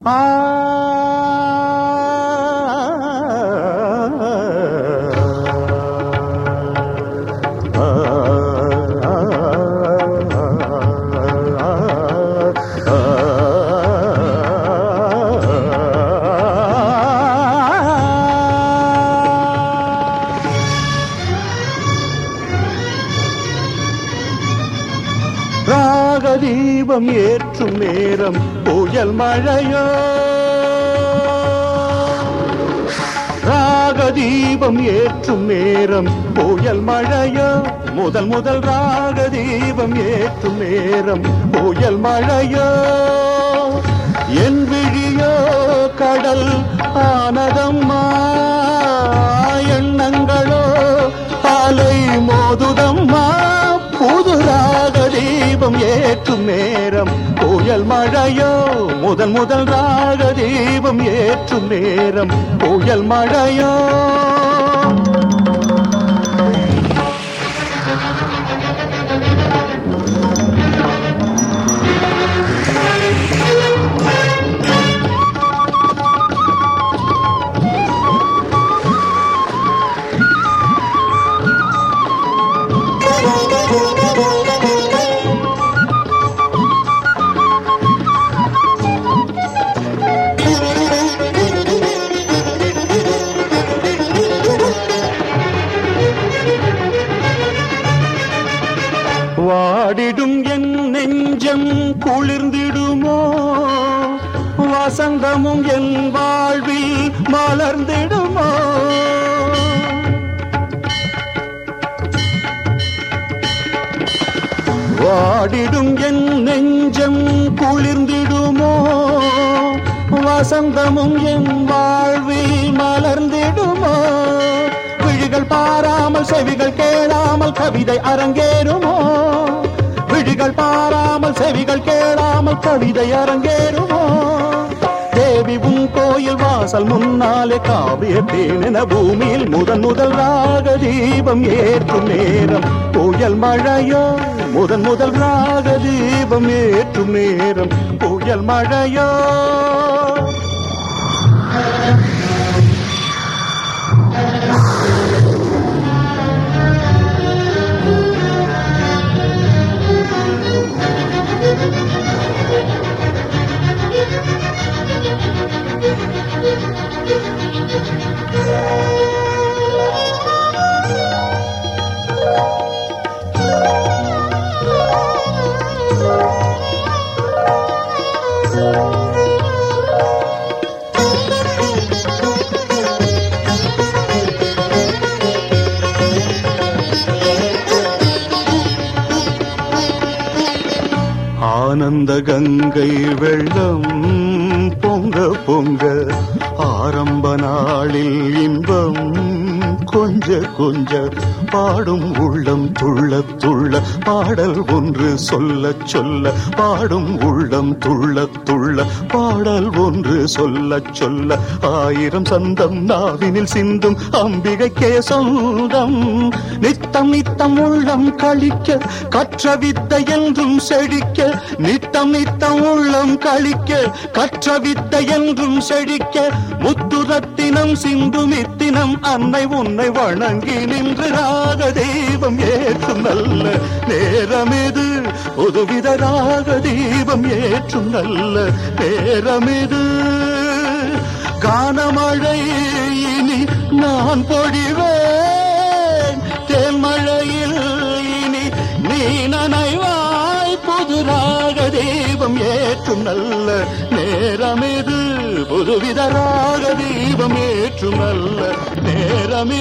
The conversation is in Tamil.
Rock. ராகதீபம் ஏற்றும் நேரம் புயல் மழையோ? ராக தீபம் ஏற்றும் நேரம் புயல் மழையோ? முதல் முதல் ராக தீபம் ஏற்றும் நேரம் புயல் மழையோ? என் விழியோ கடல் ஆனதம்மா? ஏற்றும் நேரம். கோயல் மழையோ முதல் முதல் ராக தீபம் ஏற்றும் நேரம். கோயல் மழையோ வாடிடும் என் நெஞ்சம் குளிர்ந்திடுமோ? வசந்தமும் என் வாழ்வில் மலர்ந்திடுமோ? வாடிடும் என் நெஞ்சம் குளிர்ந்திடுமோ? வசந்தமும் என் வாழ்வில் மலர்ந்திடுமோ? விழிகள் பாராமல் செவிகள் கேளாமல் கவிதை அரங்கேறுமோ? விழிகள் பாராமல் செவிகள் கேளாமல் கவிதை அரங்கேறுமோ? தேவி உன் கோயில் வாசல் முன்னாலே காவிய தேனென பூமியில் முதன் முதல் ராக தீபம் ஏற்றும் நேரம். புயல் மழையோ முதன் முதல் ராக தீபம் ஏற்றும் நேரம். புயல் மழையோ. ஆனந்த கங்கை வெள்ளம் பொங்க பொங்க ஆரம்ப நாளில் இன்பம் கொஞ்ச கொஞ்ச பாடும் உள்ளம் துள்ள துள்ள பாடல் ஒன்று சொல்ல சொல்ல பாடும் உள்ளம் துள்ள துள்ள பாடல் ஒன்று சொல்ல சொல்ல. ஆயிரம் சந்தம் நாவினில் சிந்தும் அம்பிகைக்கே சொந்தம். நித்தம் நித்தம் உள்ளம் கழிக்க கற்ற வித்தை என்றும் செழிக்க நித்தம் நித்தம் உள்ளம் கழிக்க கற்ற வித்தை என்றும் செழிக்க. முத்துரத்தினம் சிந்து மித்தினம் அன்னை உன்னை வணங்கி நின்று ராக தெய்வம் ஏற்றும் நல்ல நேரம் இது புதுவித ராக தெய்வம் ஏற்றும் நல்ல நேரம் இது கானமழை இனி நான் பொழிவேன். தேன்மழையில் இனி நீ நனைவாய் புது ராக தெய்வம் ஏற்றும் நல்ல நேரம் இது புதுவித ராக தெய்வம் ஏற்றும் நல்ல நேரம்